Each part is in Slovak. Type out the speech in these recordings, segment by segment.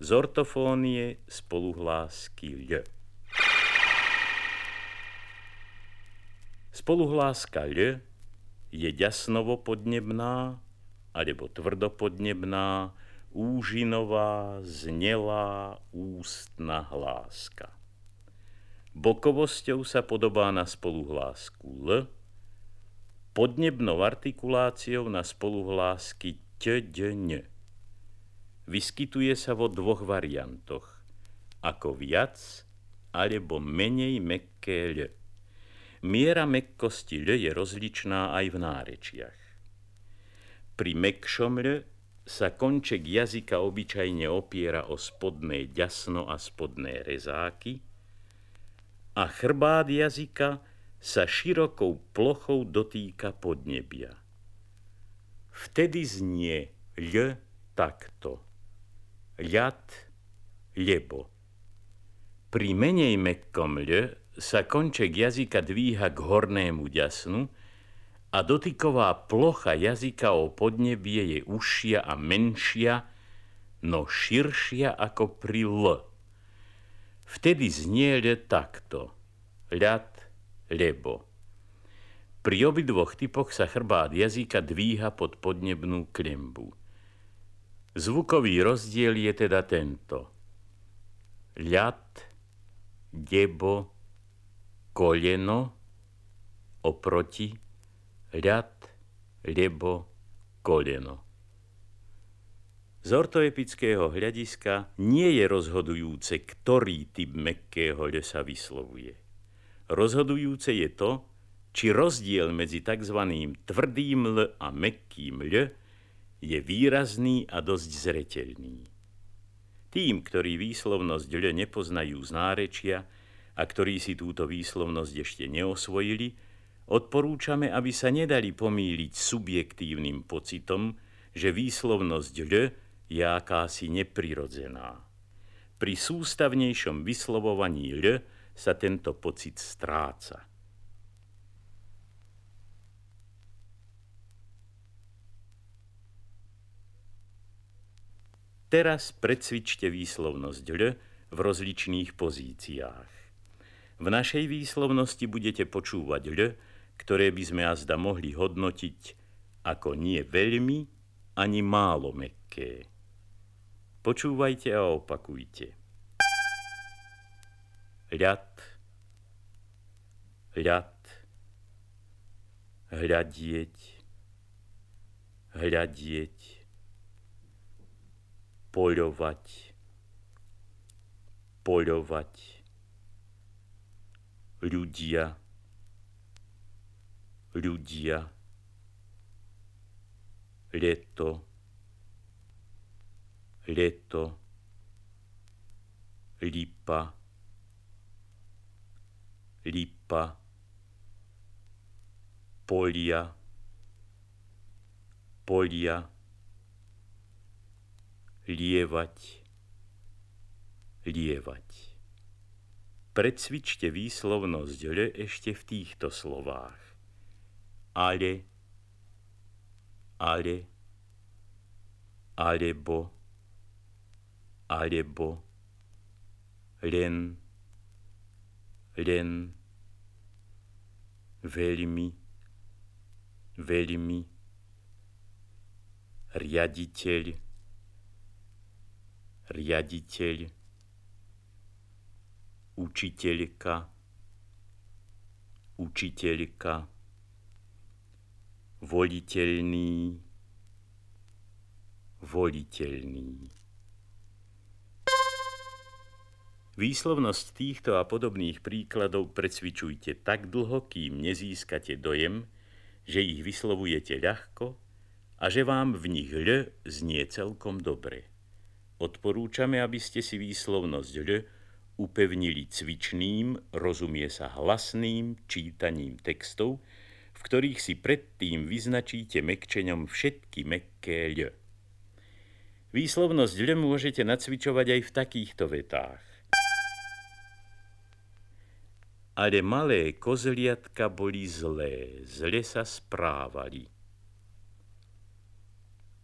z ortofónie spoluhlásky L. Spoluhláska L je ďasnovo podnebná alebo tvrdopodnebná, úžinová, znelá, ústna hláska. Bokovosťou sa podobá na spoluhlásku L, podnebnou artikuláciou na spoluhlásky T, D, N. Vyskytuje sa vo dvoch variantoch, ako viac alebo menej mekké L. Miera mekkosti L je rozličná aj v nárečiach. Pri mekšom L sa konček jazyka obyčajne opiera o spodné ďasno a spodné rezáky a chrbát jazyka sa širokou plochou dotýka podnebia. Vtedy znie L takto ľad, lebo. Pri menej mekkom ľ sa konček jazyka dvíha k hornému ďasnu a dotyková plocha jazyka o podnebie je užšia a menšia, no širšia ako pri L. Vtedy znie ľ takto. Ľad, lebo. Pri obidvoch typoch sa chrbát jazyka dvíha pod podnebnú klembu. Zvukový rozdiel je teda tento. Ľad, debo, koleno, oproti, ľad, lebo, koleno. Z ortoepického hľadiska nie je rozhodujúce, ktorý typ mekkého ľ sa vyslovuje. Rozhodujúce je to, či rozdiel medzi tzv. tvrdým l a mekkým ľ je výrazný a dosť zreteľný. Tým, ktorí výslovnosť ľ nepoznajú z nárečia a ktorí si túto výslovnosť ešte neosvojili, odporúčame, aby sa nedali pomýliť subjektívnym pocitom, že výslovnosť ľ je akási neprirodzená. Pri sústavnejšom vyslovovaní ľ sa tento pocit stráca. Teraz precvičte výslovnosť L v rozličných pozíciách. V našej výslovnosti budete počúvať L, ktoré by sme azda mohli hodnotiť ako nie veľmi ani málo mekké. Počúvajte a opakujte. Ľad, ľad, hľadieť, hľadieť, poľovať, poľovať, ľudia, ľudia, leto, leto, lipa, lipa, polia, polia, lievať, lievať. Predsvičte výslovnosť L ešte v týchto slovách. Ale, ale, alebo, alebo, len, len, veľmi, veľmi, riaditeľ, riaditeľ, učiteľka, učiteľka, voliteľný, voliteľný. Výslovnosť týchto a podobných príkladov precvičujte tak dlho, kým nezískate dojem, že ich vyslovujete ľahko a že vám v nich ľ znie celkom dobre. Odporúčame, aby ste si výslovnosť L upevnili cvičným, rozumie sa hlasným čítaním textov, v ktorých si predtým vyznačíte mekčeňom všetky mekké L. Výslovnosť L môžete nacvičovať aj v takýchto vetách. Ale malé kozliatka boli zlé, zle sa správali.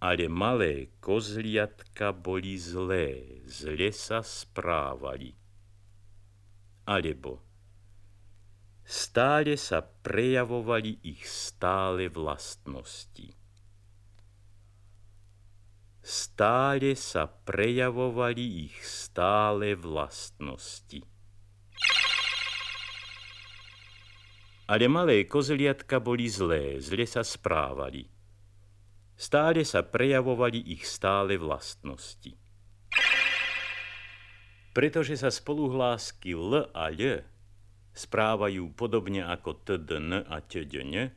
Ale malé kozliatka boli zlé, zle sa správali. Alebo stále sa prejavovali ich stále vlastnosti. Stále sa prejavovali ich stále vlastnosti. Ale malé kozliatka boli zlé, zle sa správali. Stále sa prejavovali ich stále vlastnosti. Pretože sa spoluhlásky L a L správajú podobne ako TDN a TDN,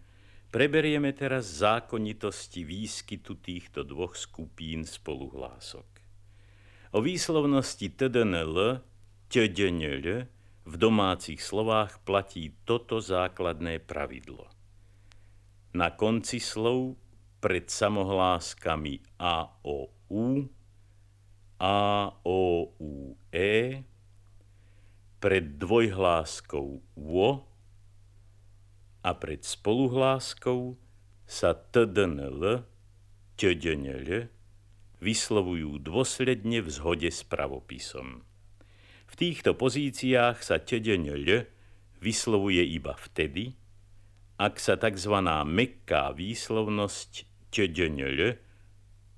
preberieme teraz zákonitosti výskytu týchto dvoch skupín spoluhlások. O výslovnosti TDNL, TDNL v domácich slovách platí toto základné pravidlo. Na konci slov pred samohláskami A, O, U, A, O, U, E, pred dvojhláskou vo a pred spoluhláskou sa tdnl, tdnl vyslovujú dôsledne v zhode s pravopisom. V týchto pozíciách sa tdnl vyslovuje iba vtedy, ak sa tzv. mekká výslovnosť tdnl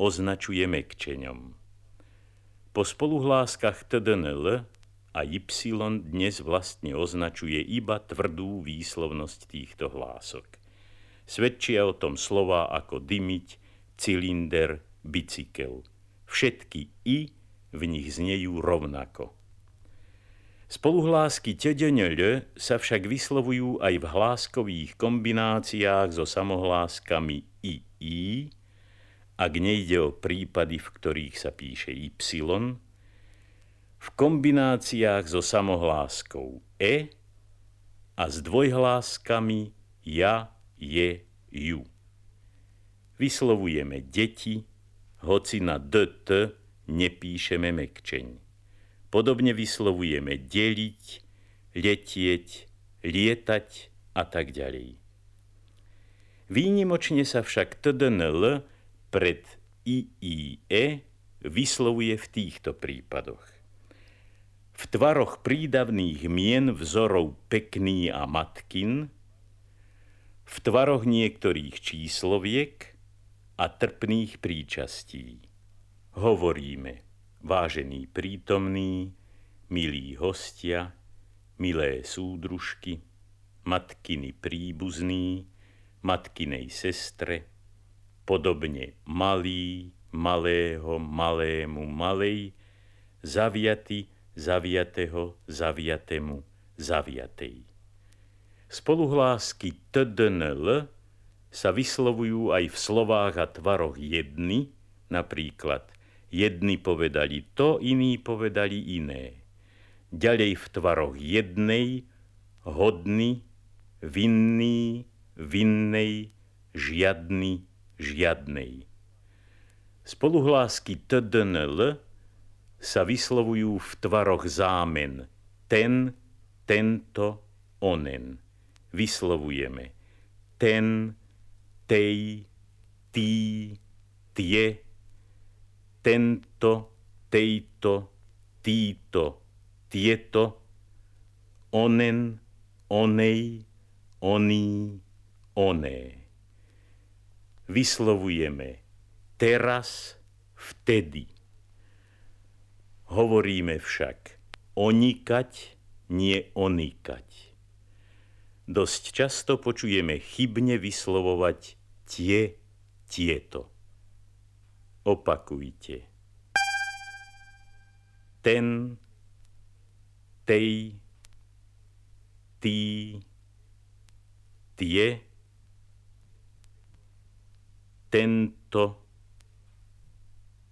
označuje mekčeňom. Po spoluhláskach tdnl a y dnes vlastne označuje iba tvrdú výslovnosť týchto hlások. Svedčia o tom slova ako dymiť, cylinder, bicykel. Všetky i v nich znejú rovnako. Spoluhlásky tedeňľ sa však vyslovujú aj v hláskových kombináciách so samohláskami i, i, ak nejde o prípady, v ktorých sa píše y, v kombináciách so samohláskou e a s dvojhláskami ja, je, ju. Vyslovujeme deti, hoci na dt nepíšeme mekčeň. Podobne vyslovujeme deliť, letieť, lietať a tak ďalej. Výnimočne sa však tdnl pred IIE vyslovuje v týchto prípadoch. V tvaroch prídavných mien vzorov pekný a matkin, v tvaroch niektorých čísloviek a trpných príčastí. Hovoríme – vážení prítomní, milí hostia, milé súdružky, matkiny príbuzní, matkinej sestre, podobne malý, malého, malému, malej, zaviaty, zaviatého, zaviatému, zaviatej. Spoluhlásky tdnl sa vyslovujú aj v slovách a tvaroch jedny, napríklad – Jedni povedali to, iní povedali iné. Ďalej v tvaroch jednej, hodný, vinný, vinnej, žiadny, žiadnej. Spoluhlásky tdnl sa vyslovujú v tvaroch zámen ten, tento, onen. Vyslovujeme ten, tej, tí, tie, tento, tejto, títo, tieto, onen, onej, oný, oné. Vyslovujeme teraz, vtedy. Hovoríme však onikať, nie onikať. Dosť často počujeme chybne vyslovovať tie, tieto opakujte. Ten, tej, tí, tie, tento,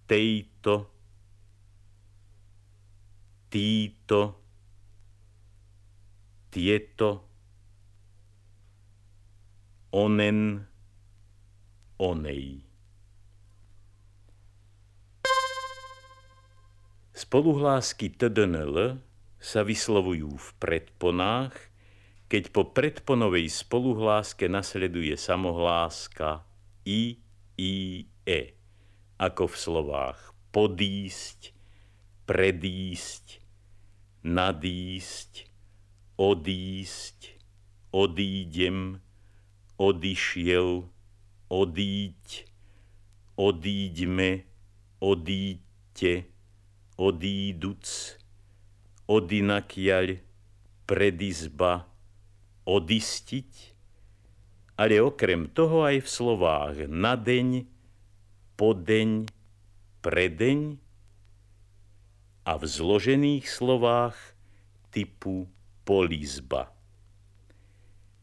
tejto, títo, tieto, onen, onej. Spoluhlásky tdnl sa vyslovujú v predponách, keď po predponovej spoluhláske nasleduje samohláska i, i, e. ako v slovách podísť, predísť, nadísť, odísť, odídem, odišiel, odíď, odíďme, odíďte, odíduc, odinakiaľ, predizba, odistiť, ale okrem toho aj v slovách na deň, po deň, predeň a v zložených slovách typu polizba.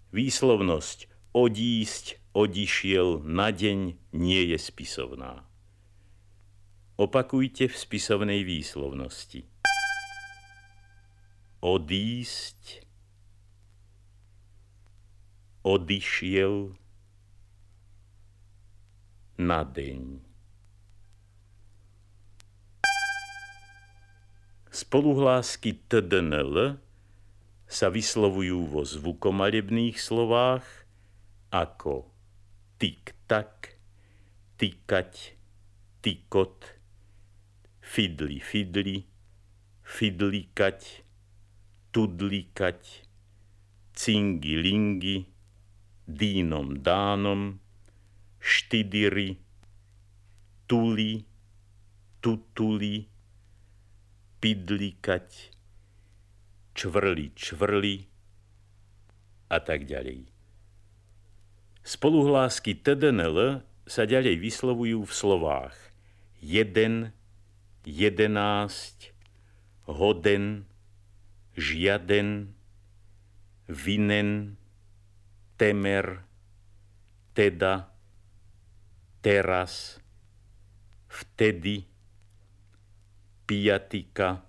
Výslovnosť odísť, odišiel na deň nie je spisovná. Opakujte v spisovnej výslovnosti. Odísť, odišiel na deň. Spoluhlásky tdnl sa vyslovujú vo zvukomalebných slovách ako tik-tak, tykať, tykot, fidli, fidli, fidlikať, tudlikať, cingi, dýnom, dánom, štidyry, tuli, tutuli, pidlikať, čvrli, čvrli a tak ďalej. Spoluhlásky TDNL sa ďalej vyslovujú v slovách jeden, jedenáct, hoden, žiaden, vinen, temer, teda, teraz, vtedy, pijatika,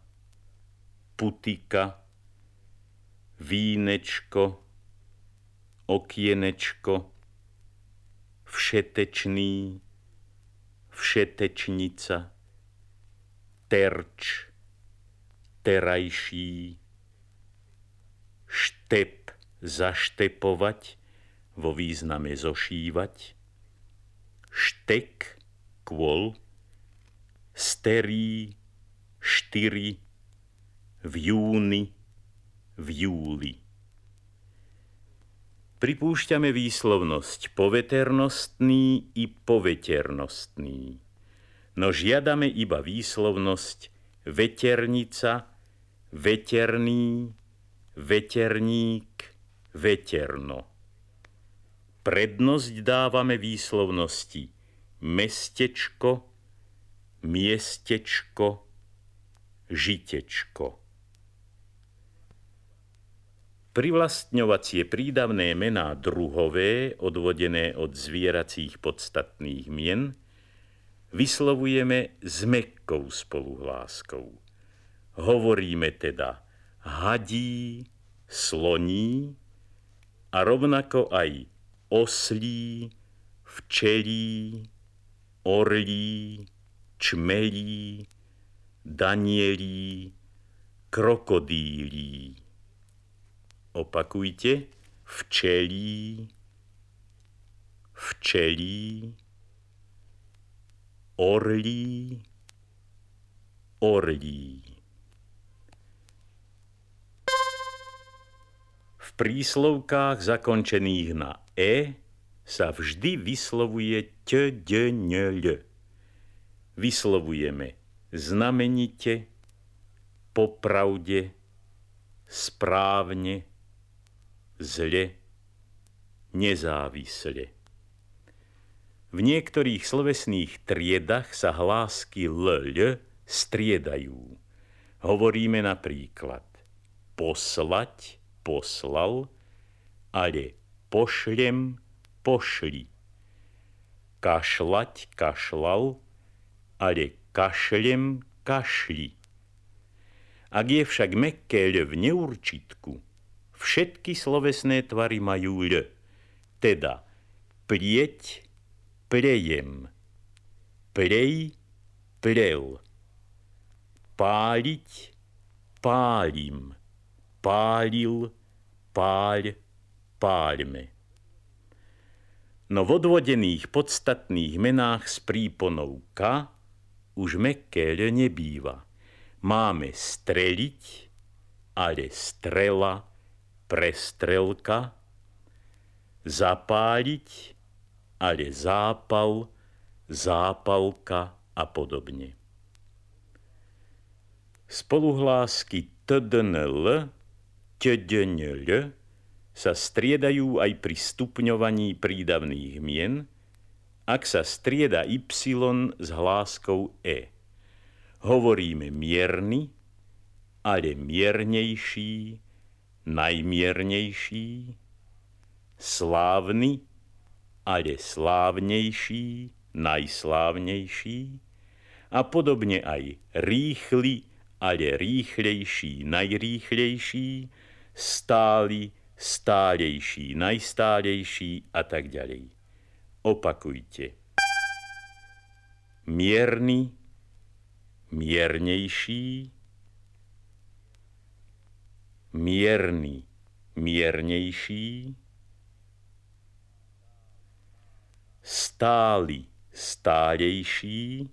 putika, vínečko, okienečko, všetečný, všetečnica, terč, terajší, štep, zaštepovať, vo význame zošívať, štek, kvôl, sterí, štyri, v júni, v júli. Pripúšťame výslovnosť poveternostný i poveternostný, no žiadame iba výslovnosť veternica, veterný, veterník, veterno. Prednosť dávame výslovnosti mestečko, miestečko, žitečko. Privlastňovacie prídavné mená druhové, odvodené od zvieracích podstatných mien, vyslovujeme s mekkou spoluhláskou. Hovoríme teda hadí, sloní a rovnako aj oslí, včelí, orlí, čmelí, danielí, krokodýlí. Opakujte, včelí, včelí, orlí, orlí. Príslovkách zakončených na e sa vždy vyslovuje t, d, n, l. Vyslovujeme znamenite, popravde, správne, zle, nezávisle. V niektorých slovesných triedach sa hlásky l, l striedajú. Hovoríme napríklad poslať, poslal, ale pošlem, pošli. Kašlať kašlal, ale kašlem kašli. Ak je však mekké ľ v neurčitku, všetky slovesné tvary majú ľ, teda prieť, prejem, prej, prel, páliť, pálim, pálil, páľ, páľme. No v odvodených podstatných menách s príponou K už mekké L nebýva. Máme streliť, ale strela, prestrelka, zapáliť, ale zápal, zápalka a podobne. Spoluhlásky tdnl, tdnl sa striedajú aj pri stupňovaní prídavných mien, ak sa strieda y s hláskou e. Hovoríme mierny, ale miernejší, najmiernejší, slávny, ale slávnejší, najslávnejší a podobne aj rýchly, ale rýchlejší, najrýchlejší, stály, stálejší, najstálejší a tak ďalej. Opakujte. Mierny, miernejší, mierny, miernejší, stály, stálejší,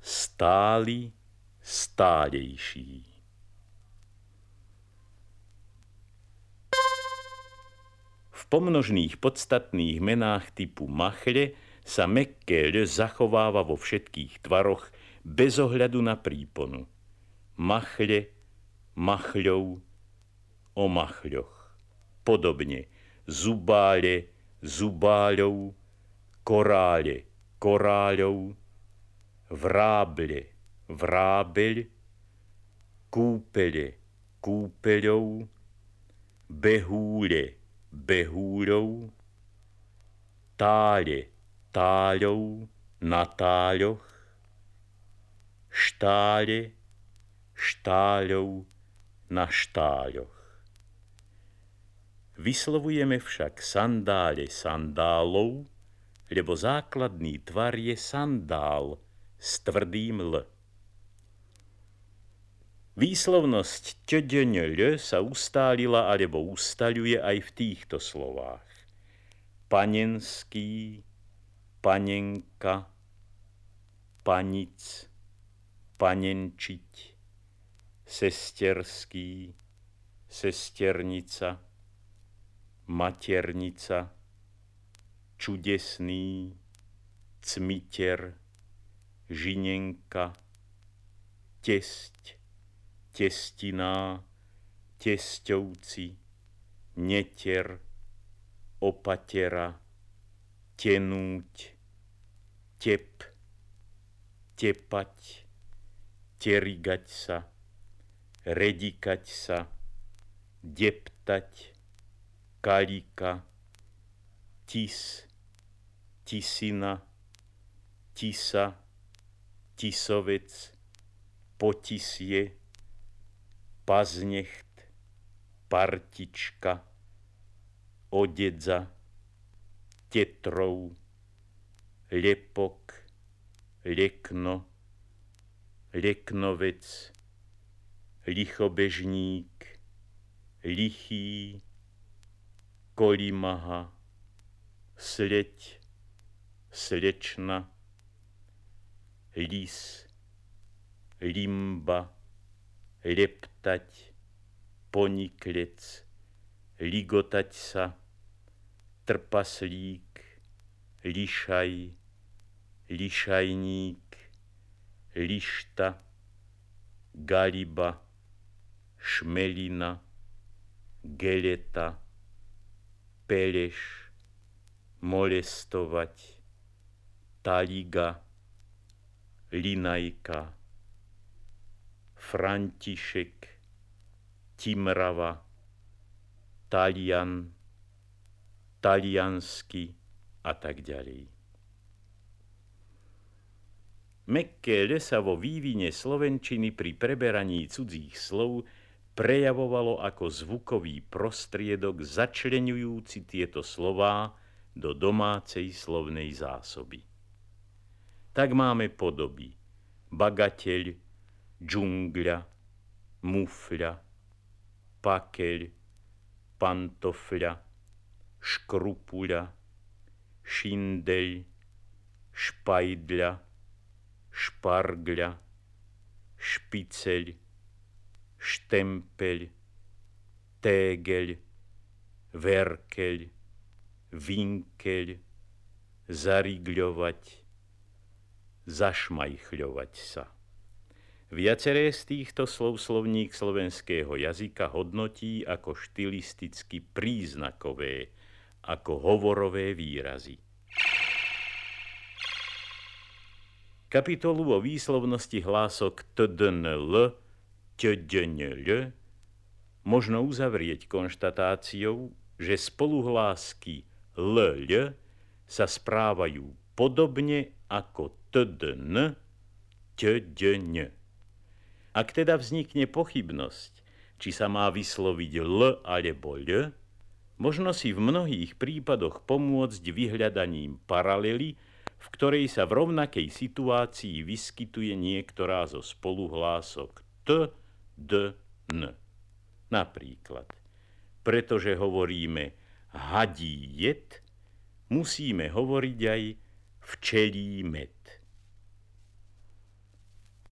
stály, stálejší. pomnožných podstatných menách typu machle sa mekké L zachováva vo všetkých tvaroch bez ohľadu na príponu. Machle, machľov, o machľoch. Podobne zubále, zubáľov, korále, koráľov, vráble, vrábeľ, kúpele, kúpeľov, behúle, behúrov, tále, táľov na táľoch, štále, štáľov na štáľoch. Vyslovujeme však sandále sandálov, lebo základný tvar je sandál s tvrdým L. Výslovnosť tďňľ sa ustálila alebo ustaľuje aj v týchto slovách. Panenský, panenka, panic, panenčiť, sesterský, sesternica, maternica, čudesný, cmiter, žinenka, tesť, testiná, tesťovci, neter, opatera, tenúť, tep, tepať, terigať sa, redikať sa, deptať, kalika, tis, tisina, tisa, tisovec, potisie, paznecht, partička, odedza, tetrov, lepok, lekno, leknovec, lichobežník, lichý, kolimaha, sleď, slečna, lis, limba, leptať, poniklec, ligotať sa, trpaslík, lišaj, lišajník, lišta, galiba, šmelina, geleta, peleš, molestovať, taliga, linajka, František, Timrava, Talian, taliansky a tak ďalej. Mekké sa vo vývine slovenčiny pri preberaní cudzích slov prejavovalo ako zvukový prostriedok začlenujúci tieto slová do domácej slovnej zásoby. Tak máme podoby bagateľ, džungľa, mufľa, pakeľ, pantofľa, škrupuľa, šindeľ, špajdľa, špargľa, špiceľ, štempeľ, tégeľ, verkeľ, vinkeľ, zarigľovať, zašmajchľovať sa. Viaceré z týchto slov slovník slovenského jazyka hodnotí ako štilisticky príznakové, ako hovorové výrazy. Kapitolu o výslovnosti hlások tdnl, tdnl možno uzavrieť konštatáciou, že spoluhlásky ll sa správajú podobne ako tdn, tdn. Ak teda vznikne pochybnosť, či sa má vysloviť L alebo L, možno si v mnohých prípadoch pomôcť vyhľadaním paralely, v ktorej sa v rovnakej situácii vyskytuje niektorá zo spoluhlások T, D, N. Napríklad, pretože hovoríme hadí jed, musíme hovoriť aj včelí med.